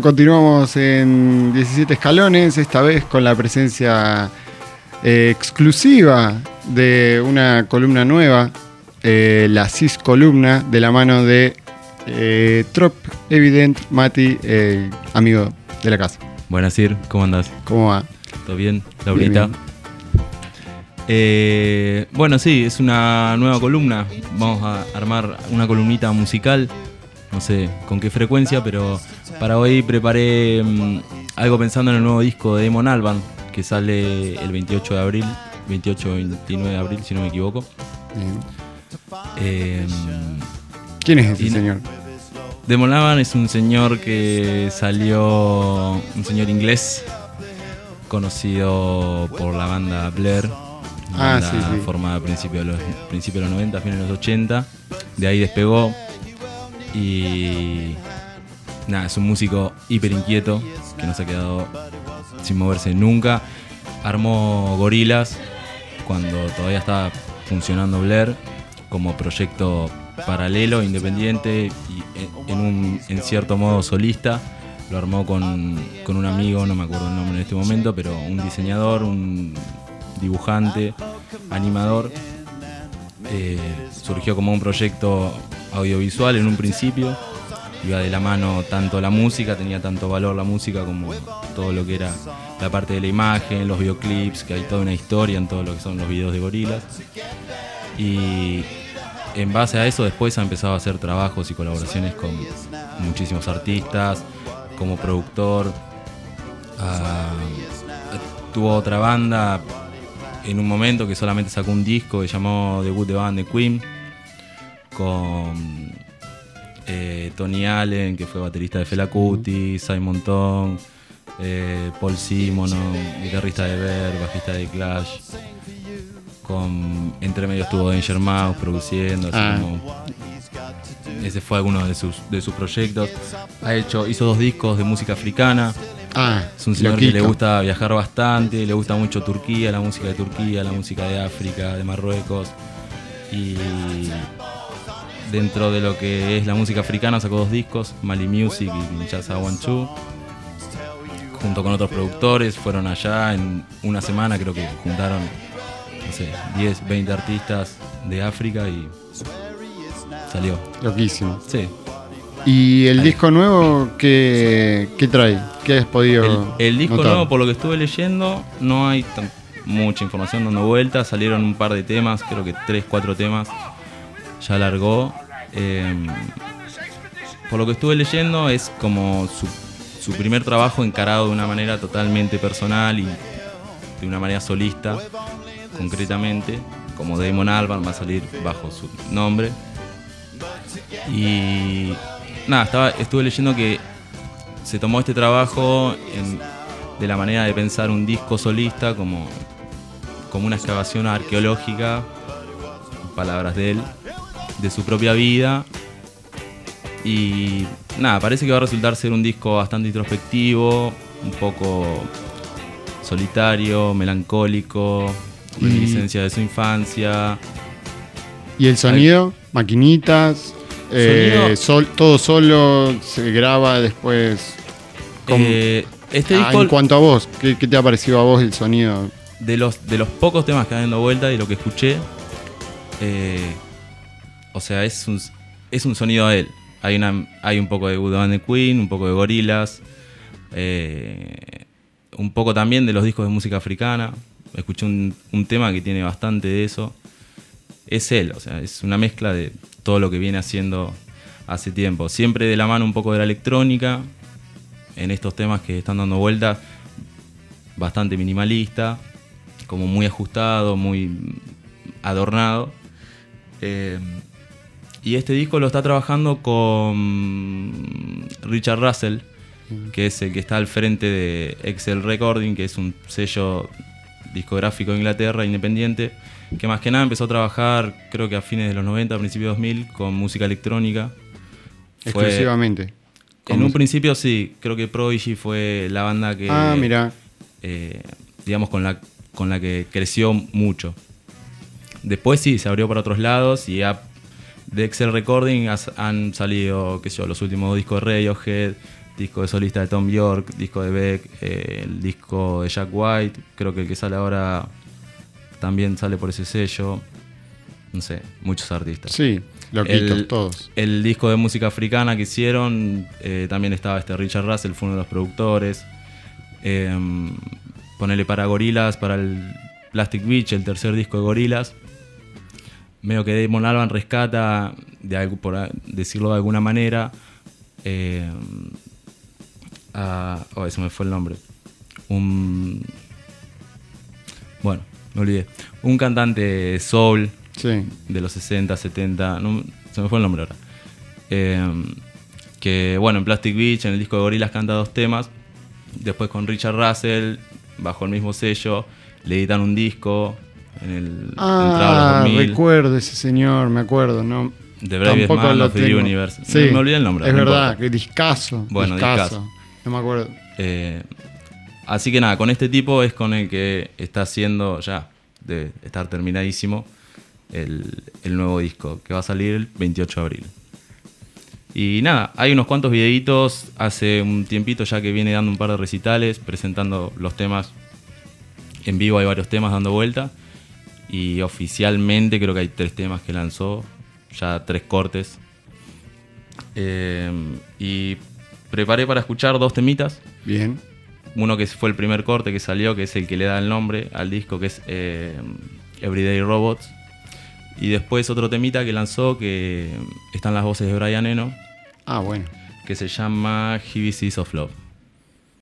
Continuamos en 17 escalones, esta vez con la presencia eh, exclusiva de una columna nueva, eh, la CIS columna, de la mano de eh, Trop Evident Mati, eh, amigo de la casa. Buenas, Sir, ¿cómo andás? ¿Cómo va? ¿Todo bien? Laurita. Bueno, sí, es una nueva columna. Vamos a armar una columnita musical. No sé con qué frecuencia, pero para hoy preparé mm, algo pensando en el nuevo disco de Demon Alban, que sale el 28 de abril, 28-29 de abril, si no me equivoco. Bien. Eh, ¿Quién es ese señor? Demon Alban es un señor que salió, un señor inglés, conocido por la banda Blair, una Ah, banda sí, sí. formada a principios de los, principios de los 90, fines de los 80, de ahí despegó y nada, es un músico hiper inquieto que no se ha quedado sin moverse nunca. Armó Gorilas cuando todavía estaba funcionando Blair como proyecto paralelo, independiente y en, un en cierto modo solista. Lo armó con, con un amigo, no me acuerdo el nombre en este momento, pero un diseñador, un dibujante, animador. Eh, surgió como un proyecto audiovisual en un principio. Iba de la mano tanto la música, tenía tanto valor la música como todo lo que era la parte de la imagen, los videoclips, que hay toda una historia en todo lo que son los videos de gorilas. Y en base a eso después ha empezado a hacer trabajos y colaboraciones con muchísimos artistas, como productor. Ah, tuvo otra banda en un momento que solamente sacó un disco que llamó Good The Band The Queen con eh, Tony Allen que fue baterista de Fela Kuti, Simon Tong, eh, Paul Simonon, guitarrista de Ver, bajista de Clash. Con entre medio estuvo Danger Mouse produciendo, así Ah. como ese fue alguno de sus, de sus proyectos. Ha hecho, hizo dos discos de música africana. Ah, Es un señor que le gusta viajar bastante, le gusta mucho Turquía, la música de Turquía, la música de África, de Marruecos. Y dentro de lo que es la música africana sacó dos discos, Mali Music y Kinshasa One Two. Junto con otros productores, fueron allá en una semana, creo que juntaron, no sé, 10, 20 artistas de África y salió. Loquísimo. Sí, ¿Y el Ahí. disco nuevo qué, qué trae? ¿Qué has podido El, el disco notar? nuevo, por lo que estuve leyendo, no hay tan- mucha información dando vueltas. Salieron un par de temas, creo que tres, cuatro temas. Ya largó. Eh, por lo que estuve leyendo, es como su, su primer trabajo encarado de una manera totalmente personal y de una manera solista, concretamente. Como Damon Albarn va a salir bajo su nombre. Y nada, estaba, estuve leyendo que se tomó este trabajo de la manera de pensar un disco solista como, como una excavación arqueológica, palabras de él, de su propia vida. Y nada, parece que va a resultar ser un disco bastante introspectivo, un poco solitario, melancólico, reminiscencia de su infancia. ¿Y el sonido? ¿Maquinitas? eh, sol- ¿Todo solo? ¿Se graba después? ¿Cómo? Eh, este Ah, disco, en cuanto a vos, ¿qué, qué te ha parecido a vos el sonido? de los, de los pocos temas que han dando vuelta y lo que escuché, eh, o sea, es un, es un sonido a él. Hay, una, hay un poco de Good the Queen, un poco de Gorillaz, eh, un poco también de los discos de música africana. Escuché un, un tema que tiene bastante de eso. Es él, o sea, es una mezcla de todo lo que viene haciendo hace tiempo. Siempre de la mano un poco de la electrónica, en estos temas que están dando vueltas, bastante minimalista, como muy ajustado, muy adornado. Eh, y este disco lo está trabajando con Richard Russell, que es el que está al frente de Excel Recording, que es un sello discográfico de Inglaterra independiente, que más que nada empezó a trabajar, creo que a fines de los 90, principios de 2000, con música electrónica. Fue- Exclusivamente. en ¿Cómo un principio sí, creo que Prodigy fue la banda que, Ah, mira. eh, digamos, con la, con la que creció mucho. Después sí, se abrió para otros lados y ha- de Excel Recording has- han salido, qué sé yo, los últimos discos de Radiohead, disco de solista de Tom York, disco de Beck, eh, el disco de Jack White, creo que el que sale ahora también sale por ese sello. No sé, muchos artistas. Sí, loquitos El- todos. El disco de música africana que hicieron, eh, también estaba este Richard Russell, fue uno de los productores. Eh, ponele para Gorilas, para el Plastic Beach, el tercer disco de Gorilas. Medio que Damon Alban rescata, de algo, por decirlo de alguna manera, eh, a. Oh, se me fue el nombre. Un. Bueno, me olvidé. Un cantante soul Sí. de los 60, 70, no- se me fue el nombre ahora. Eh, que bueno, en Plastic Beach, en el disco de Gorillaz canta dos temas. Después con Richard Russell, bajo el mismo sello, le editan un disco en el Ah, los 2000, recuerdo ese señor, me acuerdo, ¿no? The Bravest Man lo of the. Universe. Sí, Me- me olvidé el nombre, Es no verdad, que discazo. Bueno, discazo. No me acuerdo. Eh, así que nada, con este tipo es con el que está haciendo ya, de estar terminadísimo, el, el nuevo disco, que va a salir el 28 de abril. Y nada, hay unos cuantos videitos, hace un tiempito ya que viene dando un par de recitales, presentando los temas en vivo, hay varios temas dando vuelta. Y oficialmente creo que hay tres temas que lanzó, ya tres cortes. Eh, y preparé para escuchar dos temitas. Bien. Uno que fue el primer corte que salió, que es el que le da el nombre al disco, que es eh, Everyday Robots. Y después otro temita que lanzó, que están las voces de Brian Eno, Ah, bueno. que se llama Seas of Love.